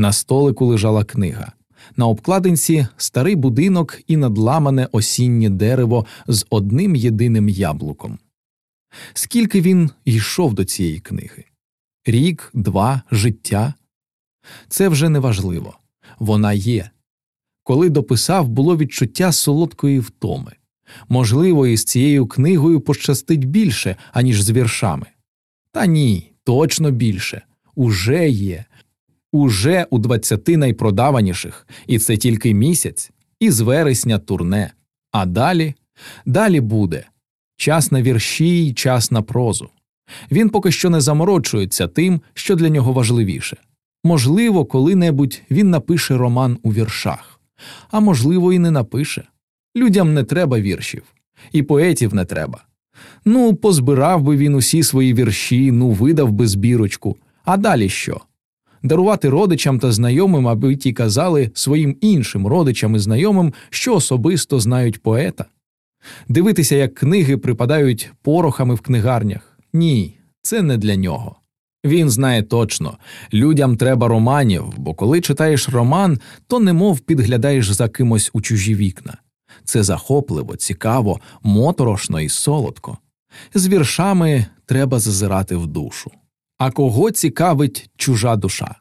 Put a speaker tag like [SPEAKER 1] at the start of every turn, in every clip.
[SPEAKER 1] На столику лежала книга. На обкладинці старий будинок і надламане осіннє дерево з одним єдиним яблуком. Скільки він йшов до цієї книги? Рік, два, життя? Це вже не важливо. Вона є. Коли дописав, було відчуття солодкої втоми. Можливо, із цією книгою пощастить більше, аніж з віршами. Та ні, точно більше. Уже є. Уже у двадцяти найпродаваніших, і це тільки місяць, і з вересня турне. А далі далі буде час на вірші й час на прозу. Він поки що не заморочується тим, що для нього важливіше. Можливо, коли-небудь він напише роман у віршах, а можливо, і не напише. Людям не треба віршів, і поетів не треба. Ну, позбирав би він усі свої вірші, ну видав би збірочку. А далі що? Дарувати родичам та знайомим, аби ті казали своїм іншим родичам і знайомим, що особисто знають поета. Дивитися, як книги припадають порохами в книгарнях. Ні, це не для нього. Він знає точно людям треба романів, бо коли читаєш роман, то немов підглядаєш за кимось у чужі вікна. Це захопливо, цікаво, моторошно і солодко. З віршами треба зазирати в душу. А кого цікавить чужа душа?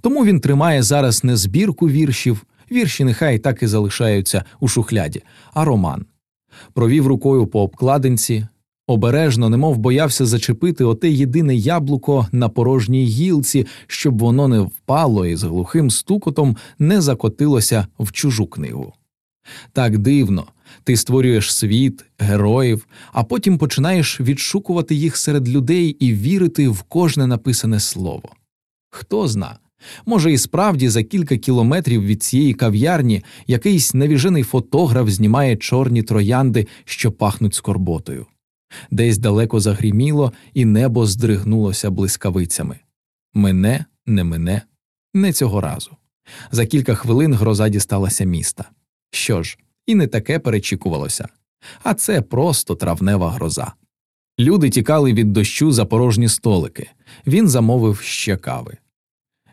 [SPEAKER 1] Тому він тримає зараз не збірку віршів, вірші нехай так і залишаються у шухляді, а роман. Провів рукою по обкладинці, обережно, немов боявся зачепити оте єдине яблуко на порожній гілці, щоб воно не впало і з глухим стукотом не закотилося в чужу книгу. Так дивно, ти створюєш світ, героїв, а потім починаєш відшукувати їх серед людей і вірити в кожне написане слово. Хто зна, може, і справді за кілька кілометрів від цієї кав'ярні якийсь навіжений фотограф знімає чорні троянди, що пахнуть скорботою. Десь далеко загріміло, і небо здригнулося блискавицями. Мене, не мене, не цього разу. За кілька хвилин гроза дісталася міста. Що ж, і не таке перечікувалося, а це просто травнева гроза. Люди тікали від дощу за порожні столики, він замовив ще кави.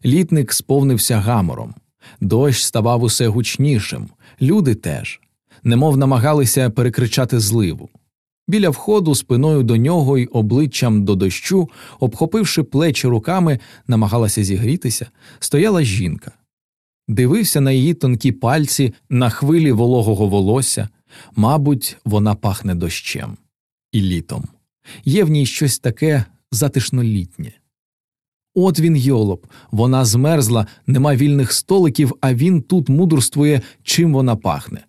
[SPEAKER 1] Літник сповнився гамором, дощ ставав усе гучнішим, люди теж, немов намагалися перекричати зливу. Біля входу спиною до нього й обличчям до дощу, обхопивши плечі руками, намагалася зігрітися, стояла жінка. Дивився на її тонкі пальці, на хвилі вологого волосся. Мабуть, вона пахне дощем і літом. Є в ній щось таке затишнолітнє. От він йолоп, вона змерзла, нема вільних столиків, а він тут мудрствує, чим вона пахне.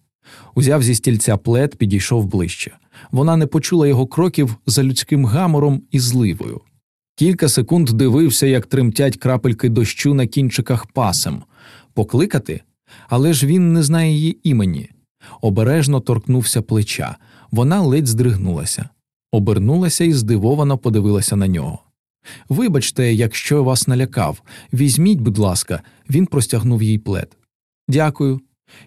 [SPEAKER 1] Узяв зі стільця плед, підійшов ближче. Вона не почула його кроків за людським гамором і зливою. Кілька секунд дивився, як тремтять крапельки дощу на кінчиках пасем покликати, але ж він не знає її імені. Обережно торкнувся плеча, вона ледь здригнулася, обернулася і здивовано подивилася на нього. Вибачте, якщо вас налякав, візьміть, будь ласка, він простягнув їй плед. Дякую.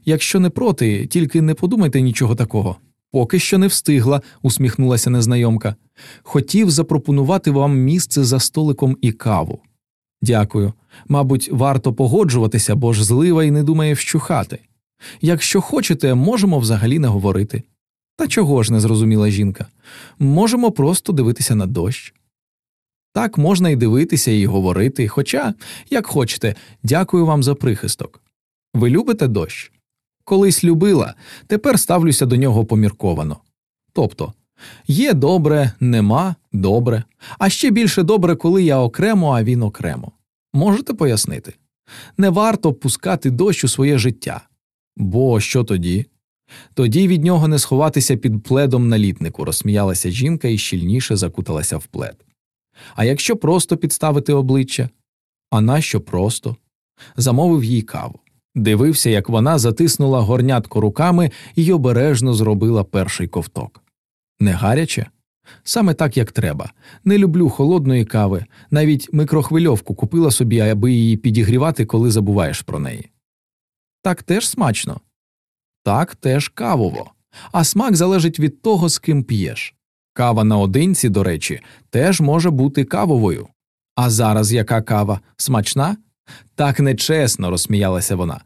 [SPEAKER 1] Якщо не проти, тільки не подумайте нічого такого. Поки що не встигла, усміхнулася незнайомка. Хотів запропонувати вам місце за столиком і каву. Дякую. Мабуть, варто погоджуватися, бо ж злива і не думає вщухати. Якщо хочете, можемо взагалі не говорити. Та чого ж не зрозуміла жінка? Можемо просто дивитися на дощ. Так можна і дивитися, і говорити, хоча, як хочете, дякую вам за прихисток. Ви любите дощ? Колись любила, тепер ставлюся до нього помірковано. Тобто є добре, нема добре, а ще більше добре, коли я окремо, а він окремо. Можете пояснити? Не варто пускати дощ у своє життя. Бо що тоді? Тоді від нього не сховатися під пледом на літнику, розсміялася жінка і щільніше закуталася в плед. А якщо просто підставити обличчя? А нащо просто? Замовив їй каву. Дивився, як вона затиснула горнятко руками і обережно зробила перший ковток. Не гаряче? Саме так, як треба. Не люблю холодної кави, навіть микрохвильовку купила собі, аби її підігрівати, коли забуваєш про неї. Так теж смачно. Так теж кавово. А смак залежить від того, з ким п'єш. Кава наодинці, до речі, теж може бути кавовою. А зараз яка кава смачна? Так нечесно, розсміялася вона.